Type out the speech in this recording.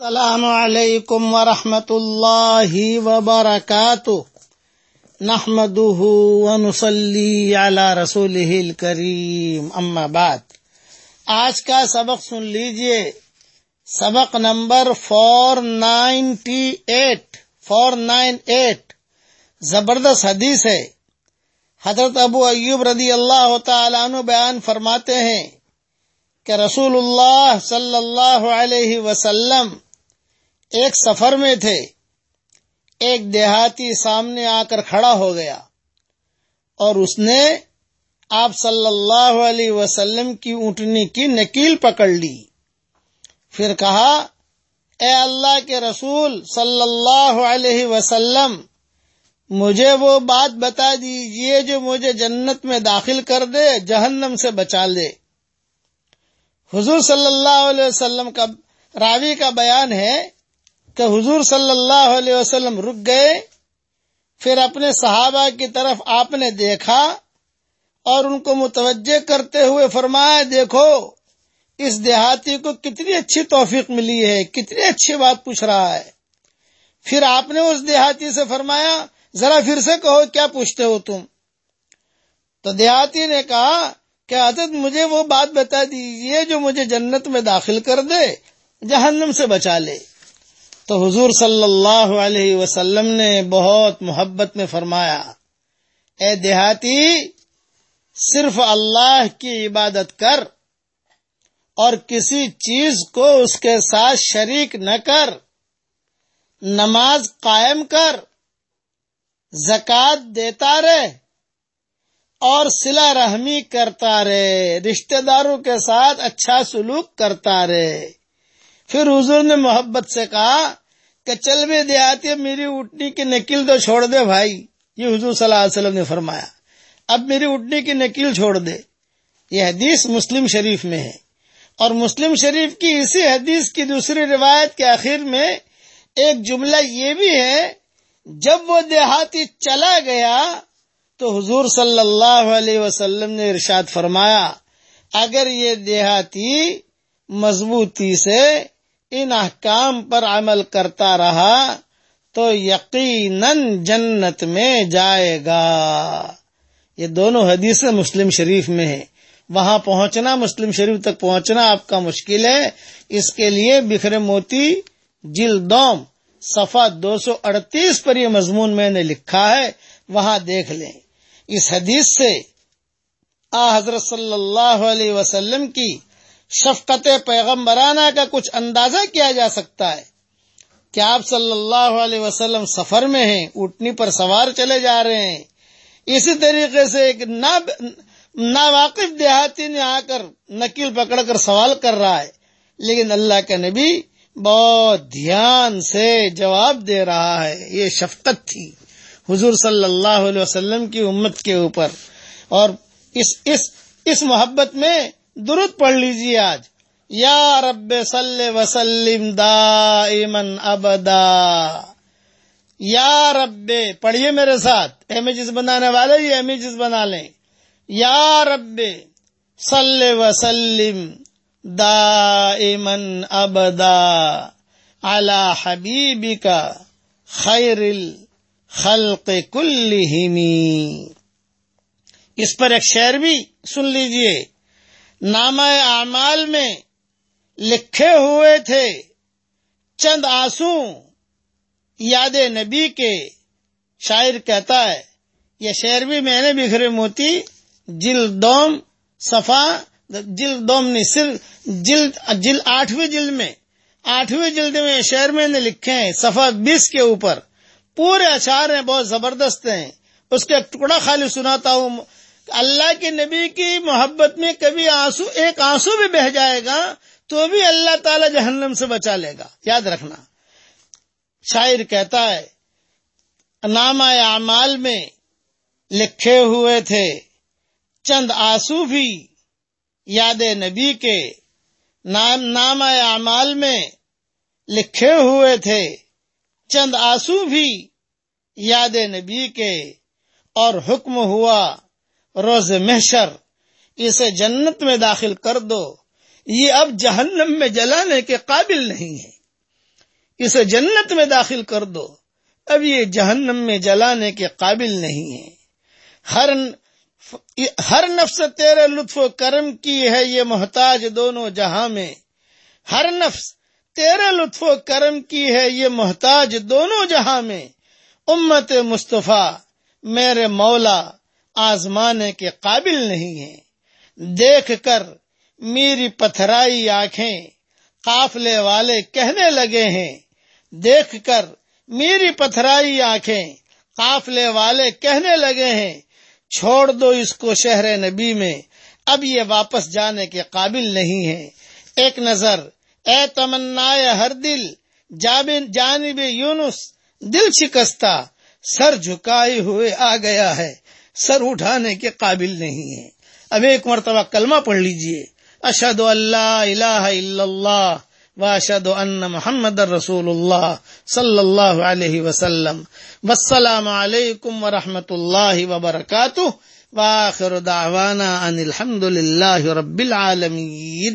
السلام علیکم ورحمۃ اللہ وبرکاتہ۔ نحمده ونصلي على رسوله الكريم اما بعد، آج کا سبق سن لیجیے۔ سبق number four ninety eight. Four nine eight. زبردست حدیث ہے۔ حضرت ابو ایوب رضی اللہ تعالیٰ عنہ بیان فرماتے ہیں کہ رسول اللہ صلی اللہ علیہ وسلم ایک سفر میں تھے۔ ایک دیہاتی سامنے آ کر کھڑا ہو گیا اور اس نے آپ صلی اللہ علیہ وسلم کی اونٹنی کی نکیل پکڑ لی۔ پھر کہا، اے اللہ کے رسول صلی اللہ علیہ وسلم، مجھے وہ بات بتا دیجیے جو مجھے جنت میں داخل کر دے، جہنم سے بچا لے۔ حضور صلی اللہ علیہ وسلم کا راوی کا بیان ہے کہ حضور صلی اللہ علیہ وسلم رک گئے، پھر اپنے صحابہ کی طرف آپ نے دیکھا اور ان کو متوجہ کرتے ہوئے فرمایا، دیکھو، اس دیہاتی کو کتنی اچھی توفیق ملی ہے، کتنی اچھی بات پوچھ رہا ہے۔ پھر آپ نے اس دیہاتی سے فرمایا، ذرا پھر سے کہو، کیا پوچھتے ہو تم؟ تو دیہاتی نے کہا کہ حضرت، مجھے وہ بات بتا دیجیے جو مجھے جنت میں داخل کر دے، جہنم سے بچا لے۔ تو حضور صلی اللہ علیہ وسلم نے بہت محبت میں فرمایا، اے دیہاتی، صرف اللہ کی عبادت کر اور کسی چیز کو اس کے ساتھ شریک نہ کر، نماز قائم کر زکات دیتا رہے اور سلا رحمی کرتا رہے، رشتہ داروں کے ساتھ اچھا سلوک کرتا رہے۔ پھر حضور نے محبت سے کہا کہ چل بھی دیہاتی میری اٹھنی کی نکیل تو چھوڑ دے بھائی۔ یہ حضور صلی اللہ علیہ وسلم نے فرمایا۔ اب میری اٹھنی کی نکیل چھوڑ دے۔ یہ حدیث مسلم شریف میں ہے۔ اور مسلم شریف کی اسی حدیث کی دوسری روایت کے آخر میں ایک جملہ یہ بھی ہے، جب وہ دیہاتی چلا گیا تو حضور صلی اللہ علیہ وسلم نے ارشاد فرمایا، اگر یہ دیہاتی مضبوطی سے ان احکام پر عمل کرتا رہا تو یقیناً جنت میں جائے گا۔ یہ دونوں حدیث مسلم شریف میں ہے وہاں پہنچنا، مسلم شریف تک پہنچنا آپ کا مشکل ہے۔ اس کے لیے بکھرے موتی جلدوم صفا دو سو اڑتیس پر یہ مضمون میں نے لکھا ہے، وہاں دیکھ لیں۔ اس حدیث سے آ حضرت صلی اللہ علیہ وسلم کی شفقت پیغمبرانہ کا کچھ اندازہ کیا جا سکتا ہے؟ کہ آپ صلی اللہ علیہ وسلم سفر میں ہیں اٹھنی پر سوار چلے جا رہے ہیں؟ اسی طریقے سے ایک نا واقف دیہاتی نے آ کر نکیل پکڑ کر سوال کر رہا ہے۔ لیکن اللہ کا نبی بہت دھیان سے جواب دے رہا ہے۔ یہ شفقت تھی حضور صلی اللہ علیہ وسلم کی امت کے اوپر۔ اور اس اس اس محبت میں درود پڑھ لیجیے آج۔ یا رب صلی وسلم دا ایمن ابدا۔ یا رب پڑھیے میرے ساتھ۔ امیجز بنانے والے یہ امیجز بنا لیں۔ یا رب صلی وسلم دا ایمن ابدا۔ اعلی حبیبی کا خیر خلق کل اس پر ایک شعر بھی سن لیجیے۔ نام اعمال میں لکھے ہوئے تھے۔ چند آنسو یاد نبی کے شاعر کہتا ہے، یہ شعر بھی میں نے بکھرے موتی، جلد دوم صفا، جلد دوم نہیں صرف جلد جلد آٹھویں جلد میں۔ آٹھویں جلد میں شعر میں نے لکھے ہیں صفا بیس کے اوپر۔ پورے اشعار ہیں، بہت زبردست ہیں۔ اس کا ٹکڑا خالی سناتا ہوں اللہ کے نبی کی محبت میں کبھی آنسو ایک آنسو بھی بہ جائے گا تو بھی اللہ تعالی جہنم سے بچا لے گا۔ یاد رکھنا۔ شاعر کہتا ہے نام اعمال میں لکھے ہوئے تھے۔ چند آنسو بھی یاد نبی کے نام نام اعمال میں لکھے ہوئے تھے۔ چند آنسو بھی یاد نبی کے اور حکم ہوا۔ روز محشر، اسے جنت میں داخل کر دو۔ یہ اب جہنم میں جلانے کے قابل نہیں ہے۔ اسے جنت میں داخل کر دو۔ اب یہ جہنم میں جلانے کے قابل نہیں ہے۔ ہر ہر نفس تیرے لطف و کرم کی ہے، یہ محتاج دونوں جہاں میں۔ ہر نفس تیرے لطف و کرم کی ہے، یہ محتاج دونوں جہاں میں۔ امت مصطفیٰ، میرے مولا آزمانے کے قابل نہیں ہے دیکھ کر میری پتھرائی آنکھیں قافلے والے کہنے لگے ہیں۔ دیکھ کر میری پتھرائی آنکھیں قافلے والے کہنے لگے ہیں۔ چھوڑ دو اس کو شہر نبی میں۔ اب یہ واپس جانے کے قابل نہیں ہے ایک نظر، اے تمنا ہر دل جانب یونس، دل شکستہ، سر جھکائے ہوئے آ گیا ہے۔ سر اٹھانے کے قابل نہیں ہے اب ایک مرتبہ کلمہ پڑھ لیجیے۔ اشد اللہ الہ الا اللہ واشد ان محمد رسول اللہ صلی اللہ علیہ وسلم۔ والسلام علیکم ورحمۃ اللہ وبرکاتہ۔ واخر دعوانا ان الحمد للہ رب العالمین۔